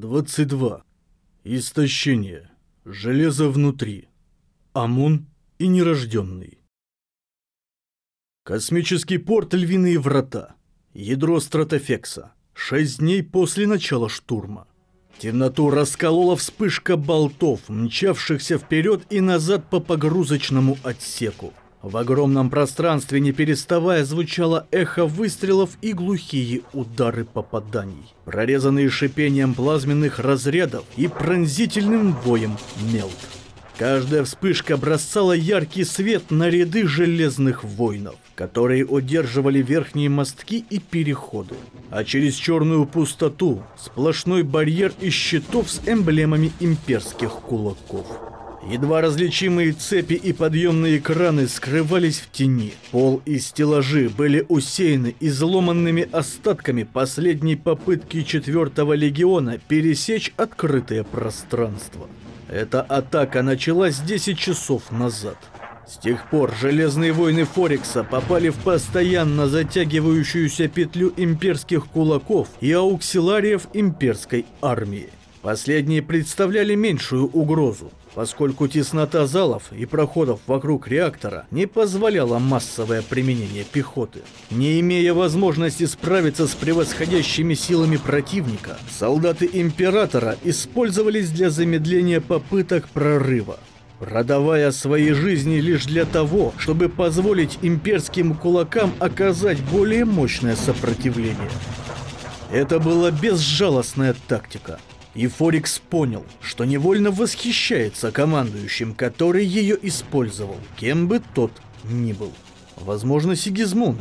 22. Истощение. Железо внутри. Амун и нерожденный. Космический порт Львиные врата. Ядро стратофекса. Шесть дней после начала штурма. Темноту расколола вспышка болтов, мчавшихся вперед и назад по погрузочному отсеку. В огромном пространстве, не переставая, звучало эхо выстрелов и глухие удары попаданий, прорезанные шипением плазменных разрядов и пронзительным воем мелт. Каждая вспышка бросала яркий свет на ряды железных воинов, которые удерживали верхние мостки и переходы. А через черную пустоту сплошной барьер из щитов с эмблемами имперских кулаков. Едва различимые цепи и подъемные краны скрывались в тени. Пол и стеллажи были усеяны изломанными остатками последней попытки четвертого легиона пересечь открытое пространство. Эта атака началась 10 часов назад. С тех пор Железные войны Форекса попали в постоянно затягивающуюся петлю имперских кулаков и ауксилариев имперской армии. Последние представляли меньшую угрозу, поскольку теснота залов и проходов вокруг реактора не позволяла массовое применение пехоты. Не имея возможности справиться с превосходящими силами противника, солдаты Императора использовались для замедления попыток прорыва продавая свои жизни лишь для того, чтобы позволить имперским кулакам оказать более мощное сопротивление. Это была безжалостная тактика, и Форикс понял, что невольно восхищается командующим, который ее использовал, кем бы тот ни был. Возможно, Сигизмунд,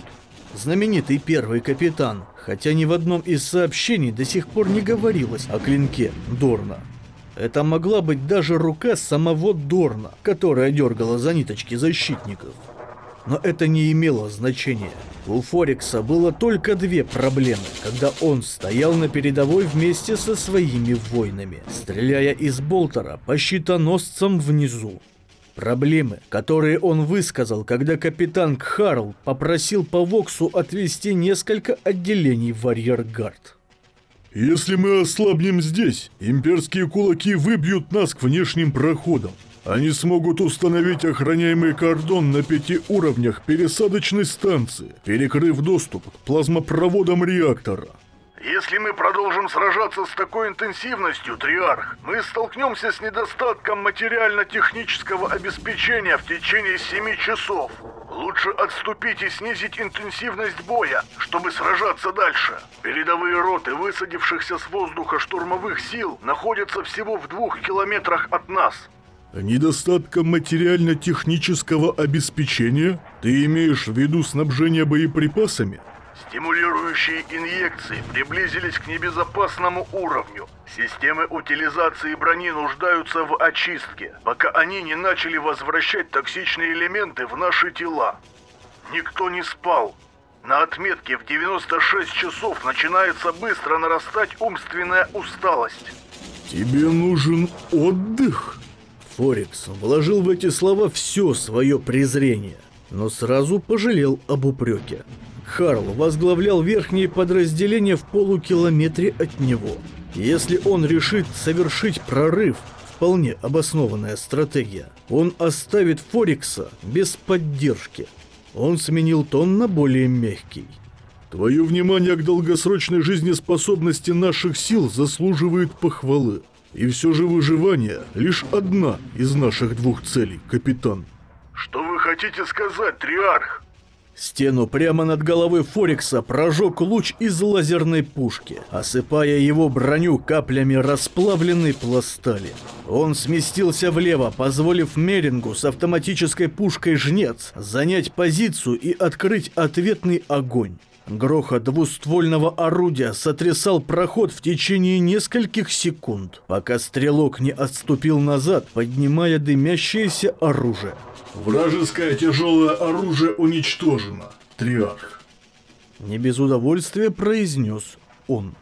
знаменитый первый капитан, хотя ни в одном из сообщений до сих пор не говорилось о клинке Дорна. Это могла быть даже рука самого Дорна, которая дергала за ниточки защитников. Но это не имело значения. У Форекса было только две проблемы, когда он стоял на передовой вместе со своими воинами, стреляя из болтера по щитоносцам внизу. Проблемы, которые он высказал, когда капитан Кхарл попросил по Воксу отвести несколько отделений в арьергард. «Если мы ослабнем здесь, имперские кулаки выбьют нас к внешним проходам. Они смогут установить охраняемый кордон на пяти уровнях пересадочной станции, перекрыв доступ к плазмопроводам реактора. Если мы продолжим сражаться с такой интенсивностью, Триарх, мы столкнемся с недостатком материально-технического обеспечения в течение семи часов. Лучше отступить и снизить интенсивность боя, чтобы сражаться дальше. Передовые роты высадившихся с воздуха штурмовых сил находятся всего в двух километрах от нас. Недостатком материально-технического обеспечения? Ты имеешь в виду снабжение боеприпасами? Стимулирующие инъекции приблизились к небезопасному уровню. Системы утилизации брони нуждаются в очистке, пока они не начали возвращать токсичные элементы в наши тела. Никто не спал. На отметке в 96 часов начинается быстро нарастать умственная усталость. Тебе нужен отдых? Форекс вложил в эти слова все свое презрение, но сразу пожалел об упреке. Харл возглавлял верхние подразделения в полукилометре от него. Если он решит совершить прорыв, вполне обоснованная стратегия, он оставит Форекса без поддержки. Он сменил тон на более мягкий. Твое внимание к долгосрочной жизнеспособности наших сил заслуживает похвалы. И все же выживание – лишь одна из наших двух целей, капитан. Что вы хотите сказать, Триарх? Стену прямо над головой Форекса прожег луч из лазерной пушки, осыпая его броню каплями расплавленной пластали. Он сместился влево, позволив Мерингу с автоматической пушкой «Жнец» занять позицию и открыть ответный огонь. Грохот двуствольного орудия сотрясал проход в течение нескольких секунд, пока стрелок не отступил назад, поднимая дымящееся оружие. Вражеское тяжелое оружие уничтожено, Триарх. Не без удовольствия произнес он.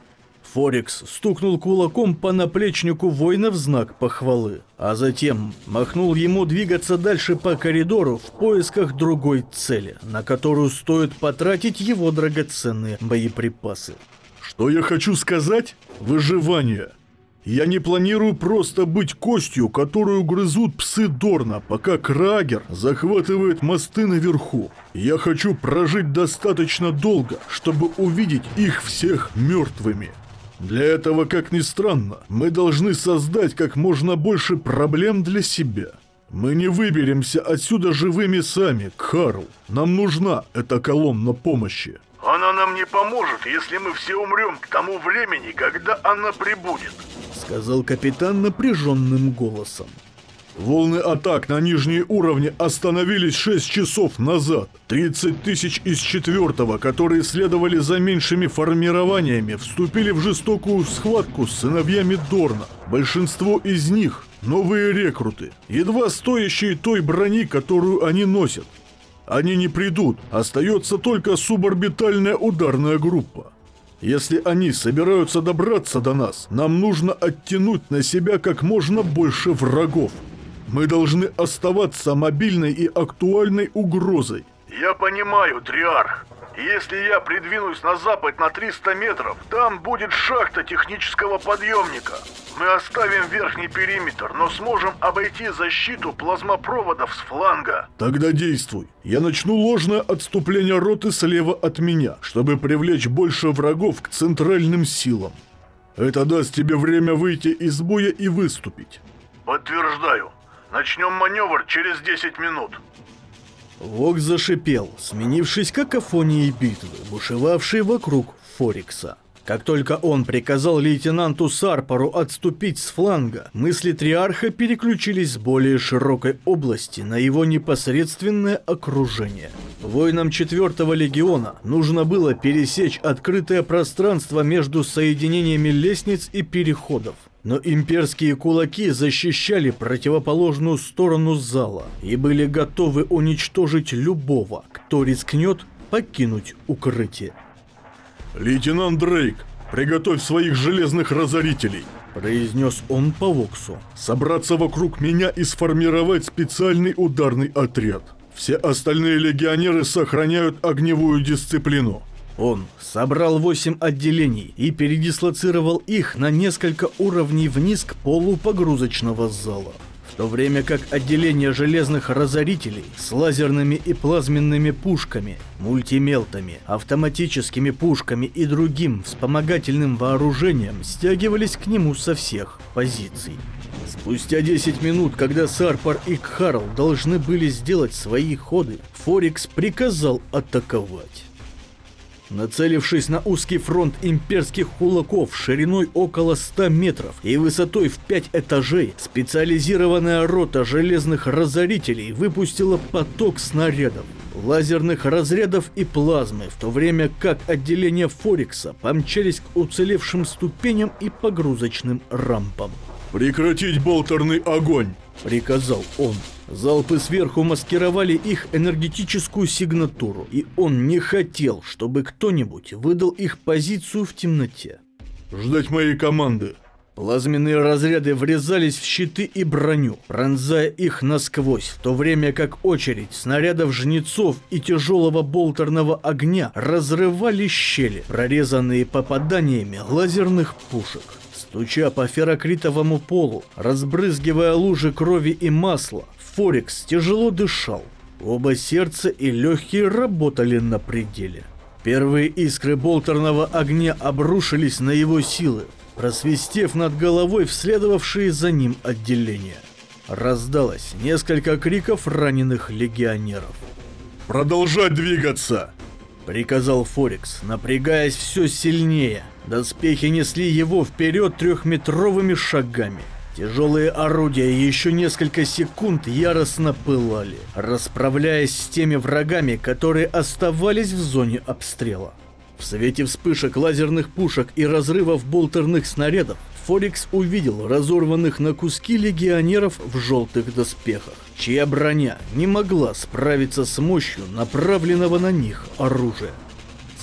Форекс стукнул кулаком по наплечнику воина в знак похвалы, а затем махнул ему двигаться дальше по коридору в поисках другой цели, на которую стоит потратить его драгоценные боеприпасы. Что я хочу сказать? Выживание. Я не планирую просто быть костью, которую грызут псы Дорна, пока Крагер захватывает мосты наверху. Я хочу прожить достаточно долго, чтобы увидеть их всех мертвыми. Для этого, как ни странно, мы должны создать как можно больше проблем для себя. Мы не выберемся отсюда живыми сами, Карл. Нам нужна эта колонна помощи. Она нам не поможет, если мы все умрем к тому времени, когда она прибудет. Сказал капитан напряженным голосом. Волны атак на нижние уровни остановились 6 часов назад. 30 тысяч из четвертого, которые следовали за меньшими формированиями, вступили в жестокую схватку с сыновьями Дорна. Большинство из них – новые рекруты, едва стоящие той брони, которую они носят. Они не придут, остается только суборбитальная ударная группа. Если они собираются добраться до нас, нам нужно оттянуть на себя как можно больше врагов. Мы должны оставаться мобильной и актуальной угрозой. Я понимаю, Триарх. Если я придвинусь на запад на 300 метров, там будет шахта технического подъемника. Мы оставим верхний периметр, но сможем обойти защиту плазмопроводов с фланга. Тогда действуй. Я начну ложное отступление роты слева от меня, чтобы привлечь больше врагов к центральным силам. Это даст тебе время выйти из боя и выступить. Подтверждаю. Начнем маневр через 10 минут. Вок зашипел, сменившись какофонией битвы, бушевавшей вокруг Форикса. Как только он приказал лейтенанту Сарпору отступить с фланга, мысли Триарха переключились с более широкой области на его непосредственное окружение. Воинам 4-го легиона нужно было пересечь открытое пространство между соединениями лестниц и переходов. Но имперские кулаки защищали противоположную сторону зала и были готовы уничтожить любого, кто рискнет покинуть укрытие. «Лейтенант Дрейк, приготовь своих железных разорителей!» произнес он по Воксу. «Собраться вокруг меня и сформировать специальный ударный отряд. Все остальные легионеры сохраняют огневую дисциплину. Он собрал восемь отделений и передислоцировал их на несколько уровней вниз к полу погрузочного зала. В то время как отделение железных разорителей с лазерными и плазменными пушками, мультимелтами, автоматическими пушками и другим вспомогательным вооружением стягивались к нему со всех позиций. Спустя 10 минут, когда Сарпар и Кхарл должны были сделать свои ходы, Форикс приказал атаковать. Нацелившись на узкий фронт имперских кулаков шириной около 100 метров и высотой в 5 этажей, специализированная рота железных разорителей выпустила поток снарядов, лазерных разрядов и плазмы, в то время как отделения Форикса помчались к уцелевшим ступеням и погрузочным рампам. «Прекратить болтерный огонь!» — приказал он. Залпы сверху маскировали их энергетическую сигнатуру, и он не хотел, чтобы кто-нибудь выдал их позицию в темноте. «Ждать моей команды!» Плазменные разряды врезались в щиты и броню, пронзая их насквозь, в то время как очередь снарядов жнецов и тяжелого болтерного огня разрывали щели, прорезанные попаданиями лазерных пушек. Стуча по ферокритовому полу, разбрызгивая лужи крови и масла, Форекс тяжело дышал. Оба сердца и легкие работали на пределе. Первые искры болтерного огня обрушились на его силы, просвистев над головой вследовавшие за ним отделения. Раздалось несколько криков раненых легионеров. «Продолжать двигаться!» Приказал Форекс, напрягаясь все сильнее. Доспехи несли его вперед трехметровыми шагами. Тяжелые орудия еще несколько секунд яростно пылали, расправляясь с теми врагами, которые оставались в зоне обстрела. В свете вспышек лазерных пушек и разрывов болтерных снарядов Форекс увидел разорванных на куски легионеров в желтых доспехах, чья броня не могла справиться с мощью направленного на них оружия.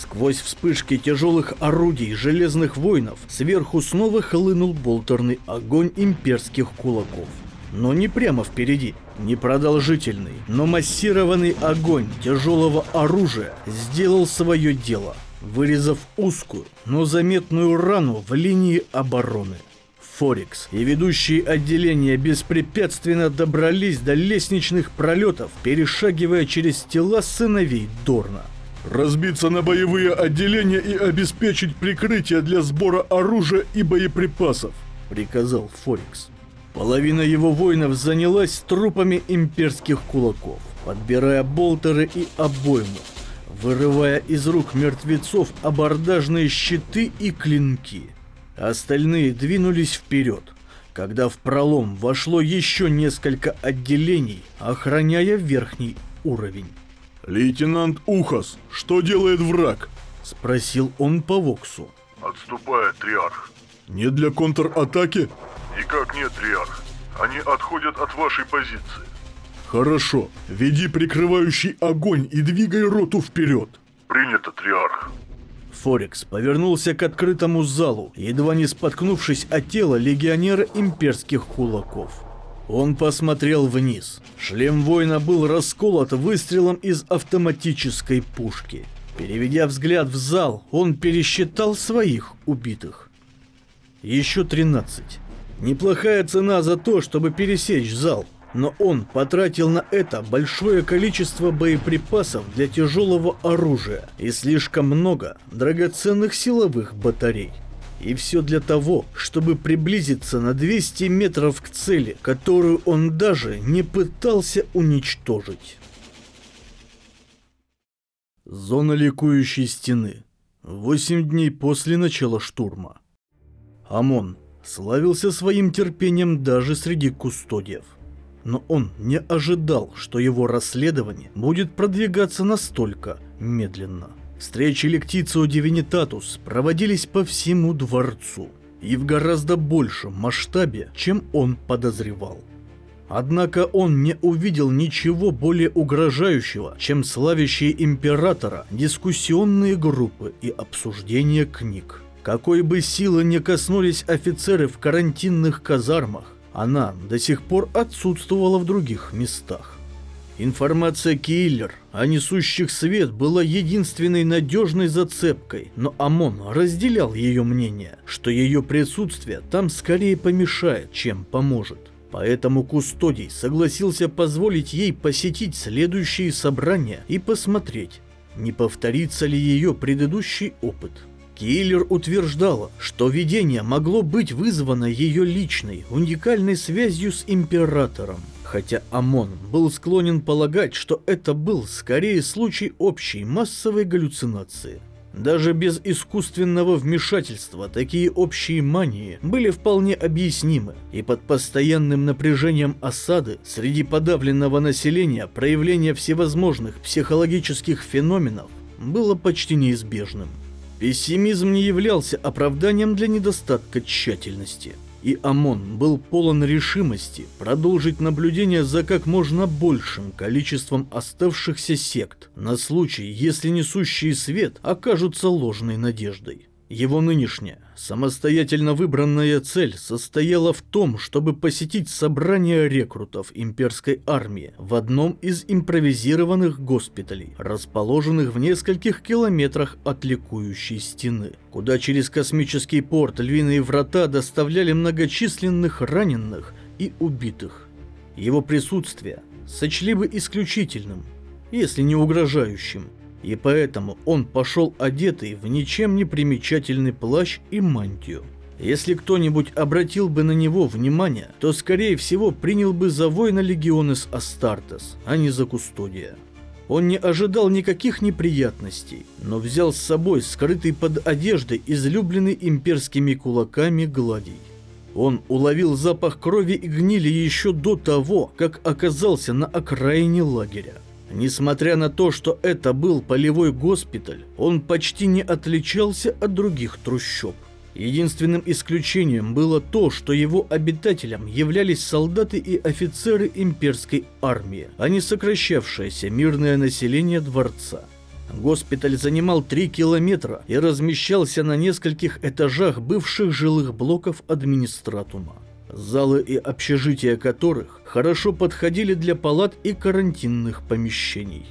Сквозь вспышки тяжелых орудий железных воинов сверху снова хлынул болтерный огонь имперских кулаков. Но не прямо впереди, не продолжительный, но массированный огонь тяжелого оружия сделал свое дело, вырезав узкую, но заметную рану в линии обороны. Форекс и ведущие отделения беспрепятственно добрались до лестничных пролетов, перешагивая через тела сыновей Дорна. Разбиться на боевые отделения и обеспечить прикрытие для сбора оружия и боеприпасов. Приказал Форекс. Половина его воинов занялась трупами имперских кулаков, подбирая болтеры и обоймы, вырывая из рук мертвецов абордажные щиты и клинки. Остальные двинулись вперед, когда в пролом вошло еще несколько отделений, охраняя верхний уровень. «Лейтенант Ухас, что делает враг?» — спросил он по Воксу. Отступает, Триарх. «Не для контратаки?» Никак нет, Триарх. Они отходят от вашей позиции. «Хорошо, веди прикрывающий огонь и двигай роту вперед!» Принято, Триарх. Форекс повернулся к открытому залу, едва не споткнувшись о тело легионера имперских кулаков. Он посмотрел вниз. Шлем воина был расколот выстрелом из автоматической пушки. Переведя взгляд в зал, он пересчитал своих убитых. Еще 13. Неплохая цена за то, чтобы пересечь зал. Но он потратил на это большое количество боеприпасов для тяжелого оружия и слишком много драгоценных силовых батарей. И все для того, чтобы приблизиться на 200 метров к цели, которую он даже не пытался уничтожить. Зона ликующей стены. Восемь дней после начала штурма. ОМОН славился своим терпением даже среди кустодиев но он не ожидал, что его расследование будет продвигаться настолько медленно. Встречи Лектицио Дивинитатус проводились по всему дворцу и в гораздо большем масштабе, чем он подозревал. Однако он не увидел ничего более угрожающего, чем славящие императора дискуссионные группы и обсуждения книг. Какой бы силы не коснулись офицеры в карантинных казармах, она до сих пор отсутствовала в других местах. Информация Киллер о несущих свет была единственной надежной зацепкой, но ОМОН разделял ее мнение, что ее присутствие там скорее помешает, чем поможет. Поэтому Кустодий согласился позволить ей посетить следующие собрания и посмотреть, не повторится ли ее предыдущий опыт. Киллер утверждала, что видение могло быть вызвано ее личной, уникальной связью с Императором, хотя ОМОН был склонен полагать, что это был скорее случай общей массовой галлюцинации. Даже без искусственного вмешательства такие общие мании были вполне объяснимы, и под постоянным напряжением осады среди подавленного населения проявление всевозможных психологических феноменов было почти неизбежным. Пессимизм не являлся оправданием для недостатка тщательности. И ОМОН был полон решимости продолжить наблюдение за как можно большим количеством оставшихся сект на случай, если несущие свет окажутся ложной надеждой. Его нынешняя, самостоятельно выбранная цель состояла в том, чтобы посетить собрание рекрутов имперской армии в одном из импровизированных госпиталей, расположенных в нескольких километрах от ликующей стены, куда через космический порт львиные врата доставляли многочисленных раненых и убитых. Его присутствие сочли бы исключительным, если не угрожающим, и поэтому он пошел одетый в ничем не примечательный плащ и мантию. Если кто-нибудь обратил бы на него внимание, то скорее всего принял бы за воина Легионес Астартес, а не за Кустодия. Он не ожидал никаких неприятностей, но взял с собой скрытый под одеждой излюбленный имперскими кулаками гладий. Он уловил запах крови и гнили еще до того, как оказался на окраине лагеря. Несмотря на то, что это был полевой госпиталь, он почти не отличался от других трущоб. Единственным исключением было то, что его обитателям являлись солдаты и офицеры имперской армии, а не сокращавшееся мирное население дворца. Госпиталь занимал 3 километра и размещался на нескольких этажах бывших жилых блоков администратума залы и общежития которых хорошо подходили для палат и карантинных помещений.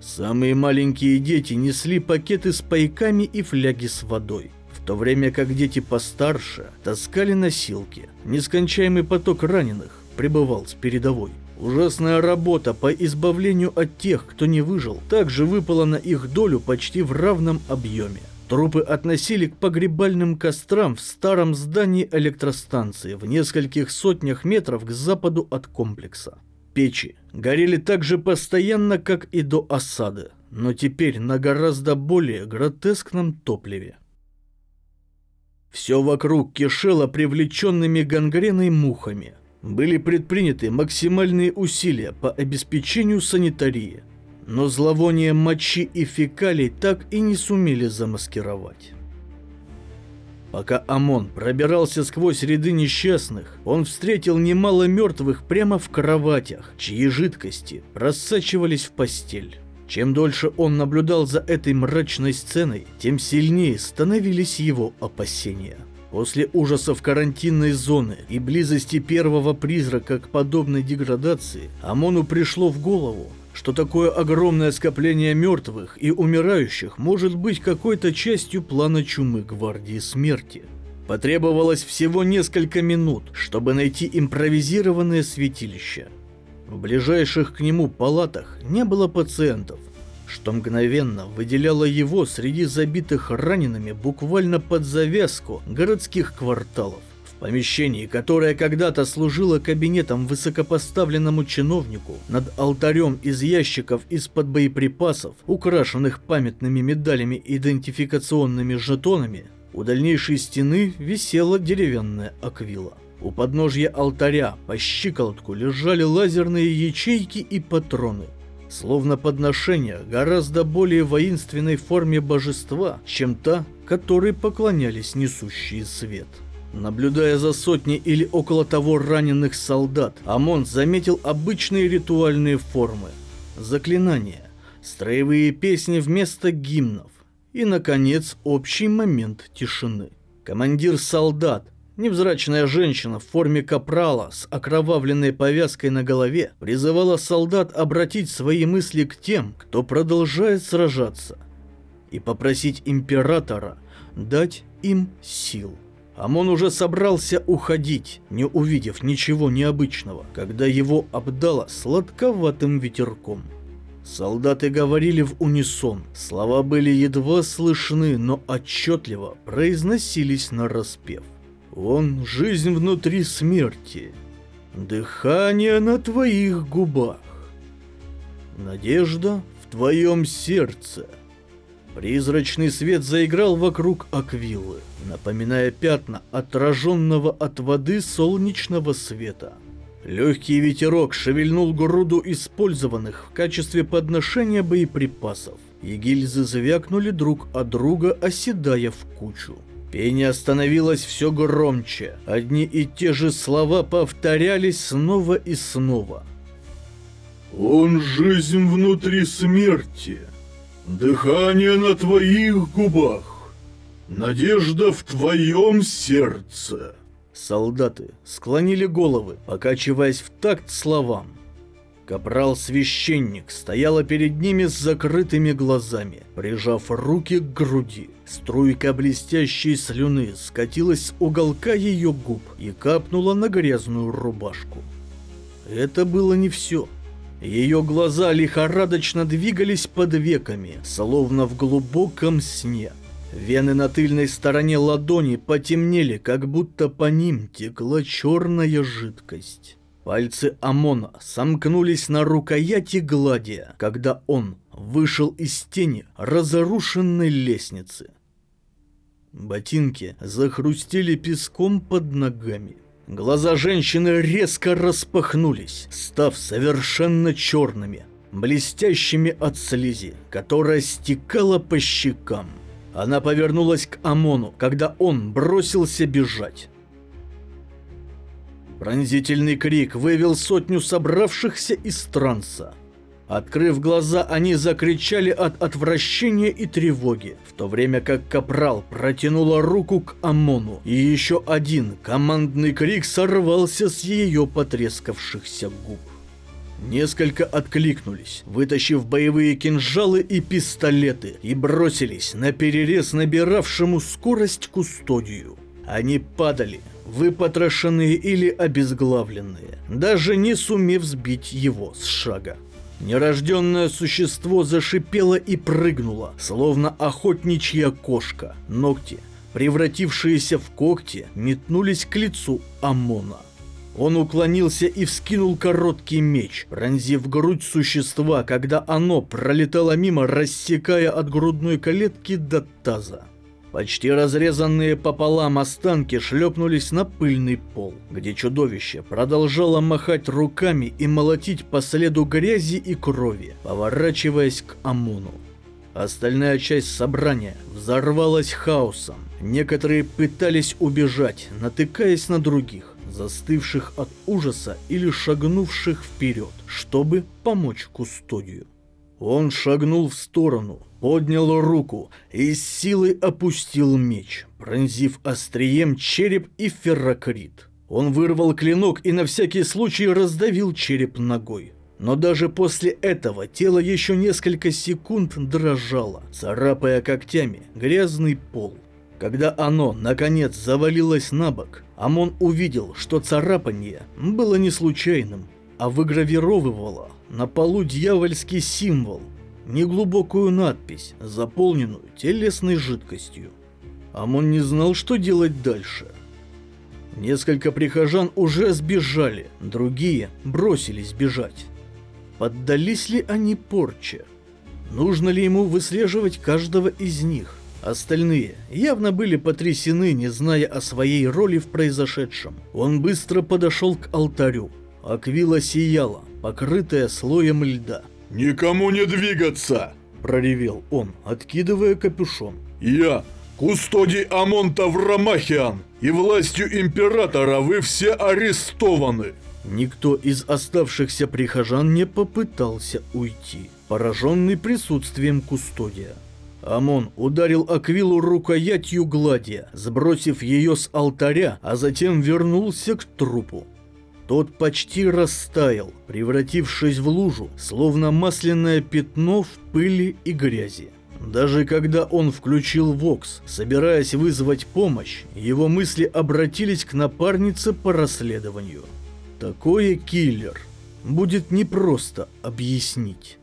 Самые маленькие дети несли пакеты с пайками и фляги с водой. В то время как дети постарше таскали носилки. Нескончаемый поток раненых пребывал с передовой. Ужасная работа по избавлению от тех, кто не выжил, также выпала на их долю почти в равном объеме. Трупы относили к погребальным кострам в старом здании электростанции в нескольких сотнях метров к западу от комплекса. Печи горели так же постоянно, как и до осады, но теперь на гораздо более гротескном топливе. Все вокруг кишело привлеченными гангреной мухами. Были предприняты максимальные усилия по обеспечению санитарии, но зловоние мочи и фекалий так и не сумели замаскировать. Пока ОМОН пробирался сквозь ряды несчастных, он встретил немало мертвых прямо в кроватях, чьи жидкости рассачивались в постель. Чем дольше он наблюдал за этой мрачной сценой, тем сильнее становились его опасения. После ужасов карантинной зоны и близости первого призрака к подобной деградации, ОМОНу пришло в голову, что такое огромное скопление мертвых и умирающих может быть какой-то частью плана чумы Гвардии Смерти. Потребовалось всего несколько минут, чтобы найти импровизированное святилище. В ближайших к нему палатах не было пациентов, что мгновенно выделяло его среди забитых ранеными буквально под завязку городских кварталов помещении, которое когда-то служило кабинетом высокопоставленному чиновнику, над алтарем из ящиков из-под боеприпасов, украшенных памятными медалями и идентификационными жетонами, у дальнейшей стены висела деревянная аквила. У подножья алтаря по щиколотку лежали лазерные ячейки и патроны, словно подношение гораздо более воинственной форме божества, чем та, которой поклонялись несущие свет. Наблюдая за сотней или около того раненых солдат, Амон заметил обычные ритуальные формы, заклинания, строевые песни вместо гимнов и, наконец, общий момент тишины. Командир солдат, невзрачная женщина в форме капрала с окровавленной повязкой на голове, призывала солдат обратить свои мысли к тем, кто продолжает сражаться, и попросить императора дать им сил. Амон уже собрался уходить, не увидев ничего необычного, когда его обдало сладковатым ветерком. Солдаты говорили в унисон, слова были едва слышны, но отчетливо произносились на распев. «Он — жизнь внутри смерти, дыхание на твоих губах, надежда в твоем сердце». Призрачный свет заиграл вокруг аквилы, напоминая пятна отраженного от воды солнечного света. Легкий ветерок шевельнул груду использованных в качестве подношения боеприпасов, и гильзы звякнули друг от друга, оседая в кучу. Пение становилось все громче, одни и те же слова повторялись снова и снова. «Он жизнь внутри смерти», Дыхание на твоих губах, надежда в твоем сердце. Солдаты склонили головы, покачиваясь в такт словам. Капрал-священник стояла перед ними с закрытыми глазами, прижав руки к груди. Струйка блестящей слюны скатилась с уголка ее губ и капнула на грязную рубашку. Это было не все. Ее глаза лихорадочно двигались под веками, словно в глубоком сне. Вены на тыльной стороне ладони потемнели, как будто по ним текла черная жидкость. Пальцы Амона сомкнулись на рукояти гладия, когда он вышел из тени разрушенной лестницы. Ботинки захрустели песком под ногами. Глаза женщины резко распахнулись, став совершенно черными, блестящими от слизи, которая стекала по щекам. Она повернулась к Амону, когда он бросился бежать. Пронзительный крик вывел сотню собравшихся из транса. Открыв глаза, они закричали от отвращения и тревоги, в то время как Капрал протянула руку к Амону, и еще один командный крик сорвался с ее потрескавшихся губ. Несколько откликнулись, вытащив боевые кинжалы и пистолеты, и бросились на перерез набиравшему скорость кустодию. Они падали, выпотрошенные или обезглавленные, даже не сумев сбить его с шага. Нерожденное существо зашипело и прыгнуло, словно охотничья кошка. Ногти, превратившиеся в когти, метнулись к лицу Амона. Он уклонился и вскинул короткий меч, пронзив грудь существа, когда оно пролетало мимо, рассекая от грудной калетки до таза. Почти разрезанные пополам останки шлепнулись на пыльный пол, где чудовище продолжало махать руками и молотить по следу грязи и крови, поворачиваясь к Амуну. Остальная часть собрания взорвалась хаосом. Некоторые пытались убежать, натыкаясь на других, застывших от ужаса или шагнувших вперед, чтобы помочь кустодию. Он шагнул в сторону, поднял руку и с силой опустил меч, пронзив острием череп и феррокрит. Он вырвал клинок и на всякий случай раздавил череп ногой. Но даже после этого тело еще несколько секунд дрожало, царапая когтями грязный пол. Когда оно, наконец, завалилось на бок, Амон увидел, что царапанье было не случайным, а выгравировывало на полу дьявольский символ, неглубокую надпись, заполненную телесной жидкостью. Амон не знал, что делать дальше. Несколько прихожан уже сбежали, другие бросились бежать. Поддались ли они порче? Нужно ли ему выслеживать каждого из них? Остальные явно были потрясены, не зная о своей роли в произошедшем. Он быстро подошел к алтарю. Аквила сияла, покрытая слоем льда. «Никому не двигаться!» – проревел он, откидывая капюшон. «Я, кустодий Амон Таврамахиан, и властью императора вы все арестованы!» Никто из оставшихся прихожан не попытался уйти, пораженный присутствием кустодия. Амон ударил Аквилу рукоятью гладия, сбросив ее с алтаря, а затем вернулся к трупу. Тот почти растаял, превратившись в лужу, словно масляное пятно в пыли и грязи. Даже когда он включил Вокс, собираясь вызвать помощь, его мысли обратились к напарнице по расследованию. Такое киллер будет непросто объяснить.